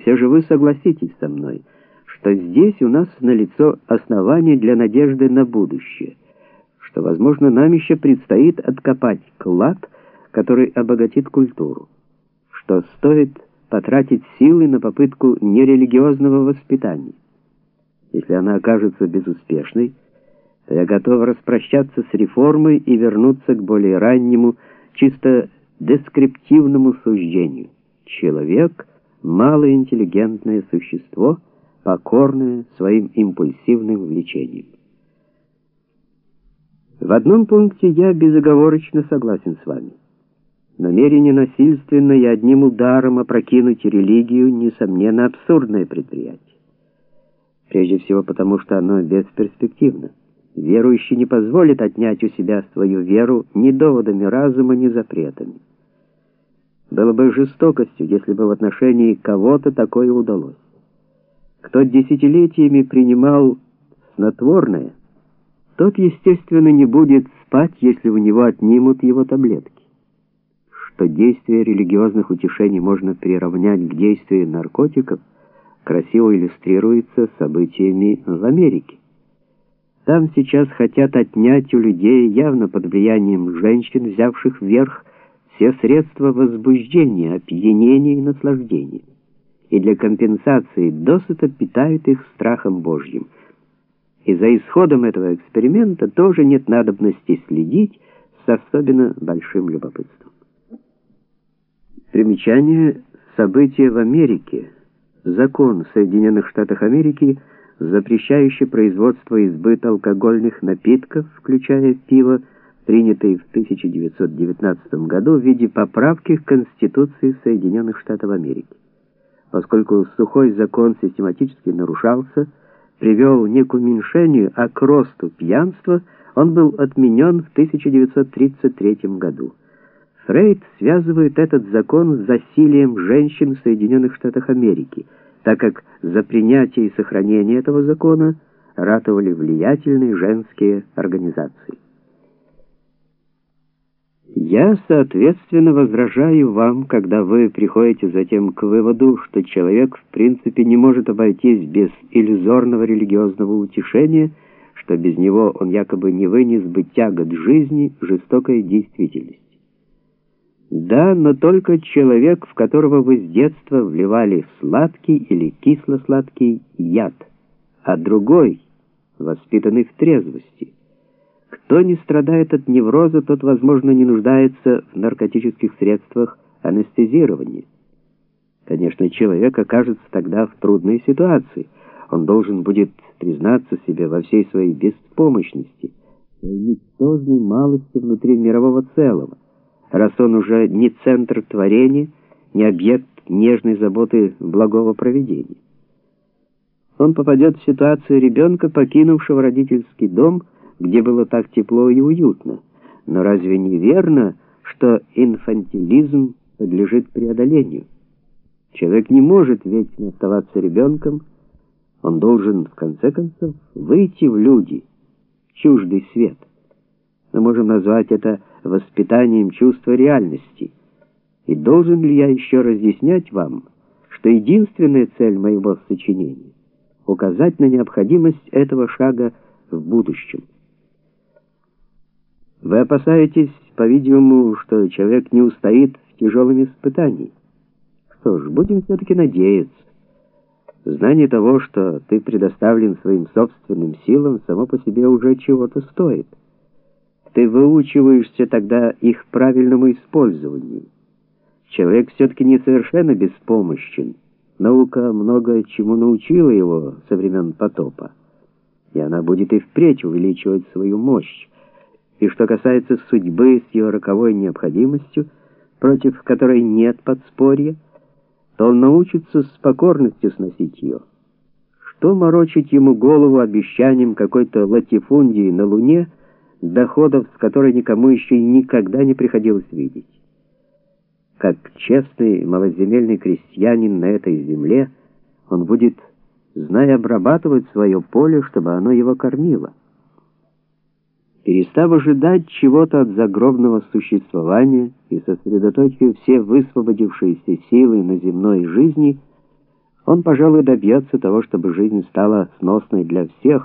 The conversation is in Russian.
Все же вы согласитесь со мной, что здесь у нас налицо основание для надежды на будущее, что, возможно, нам еще предстоит откопать клад, который обогатит культуру, что стоит потратить силы на попытку нерелигиозного воспитания. Если она окажется безуспешной, то я готов распрощаться с реформой и вернуться к более раннему, чисто дескриптивному суждению. Человек — малоинтеллигентное существо, покорное своим импульсивным влечениям. В одном пункте я безоговорочно согласен с вами. Намерение насильственно и одним ударом опрокинуть религию, несомненно, абсурдное предприятие. Прежде всего потому, что оно бесперспективно. Верующий не позволит отнять у себя свою веру ни доводами разума, ни запретами. Было бы жестокостью, если бы в отношении кого-то такое удалось. Кто десятилетиями принимал снотворное, тот, естественно, не будет спать, если у него отнимут его таблетки. Что действие религиозных утешений можно приравнять к действию наркотиков, красиво иллюстрируется событиями в Америке. Там сейчас хотят отнять у людей, явно под влиянием женщин, взявших верх, все средства возбуждения, опьянения и наслаждения. И для компенсации досыта питают их страхом Божьим. И за исходом этого эксперимента тоже нет надобности следить с особенно большим любопытством. Примечание «События в Америке». Закон Соединенных Штатов Америки – запрещающий производство и сбыт алкогольных напитков, включая пиво, принятый в 1919 году в виде поправки к Конституции Соединенных Штатов Америки. Поскольку сухой закон систематически нарушался, привел не к уменьшению, а к росту пьянства, он был отменен в 1933 году. Фрейд связывает этот закон с засилием женщин в Соединенных Штатах Америки – так как за принятие и сохранение этого закона ратовали влиятельные женские организации. Я, соответственно, возражаю вам, когда вы приходите затем к выводу, что человек в принципе не может обойтись без иллюзорного религиозного утешения, что без него он якобы не вынес бы тягот жизни, жестокой действительности. Да, но только человек, в которого вы с детства вливали сладкий или кисло-сладкий яд, а другой, воспитанный в трезвости. Кто не страдает от невроза, тот, возможно, не нуждается в наркотических средствах анестезирования. Конечно, человек окажется тогда в трудной ситуации. Он должен будет признаться себе во всей своей беспомощности, своей ничтожной малости внутри мирового целого раз он уже не центр творения, не объект нежной заботы благого проведения. Он попадет в ситуацию ребенка, покинувшего родительский дом, где было так тепло и уютно. Но разве не верно, что инфантилизм подлежит преодолению? Человек не может вечно оставаться ребенком, он должен, в конце концов, выйти в люди, чуждый свет. Мы можем назвать это воспитанием чувства реальности. И должен ли я еще разъяснять вам, что единственная цель моего сочинения — указать на необходимость этого шага в будущем. Вы опасаетесь, по-видимому, что человек не устоит в тяжелом испытании. Что ж, будем все-таки надеяться. Знание того, что ты предоставлен своим собственным силам, само по себе уже чего-то стоит ты выучиваешься тогда их правильному использованию. Человек все-таки не совершенно беспомощен. Наука много чему научила его со времен потопа, и она будет и впредь увеличивать свою мощь. И что касается судьбы с ее роковой необходимостью, против которой нет подспорья, то он научится с покорностью сносить ее. Что морочить ему голову обещанием какой-то латифундии на Луне — доходов, с которой никому еще и никогда не приходилось видеть. Как честный малоземельный крестьянин на этой земле, он будет, зная, обрабатывать свое поле, чтобы оно его кормило. Перестав ожидать чего-то от загробного существования и сосредоточив все высвободившиеся силы на земной жизни, Он, пожалуй, добьется того, чтобы жизнь стала сносной для всех,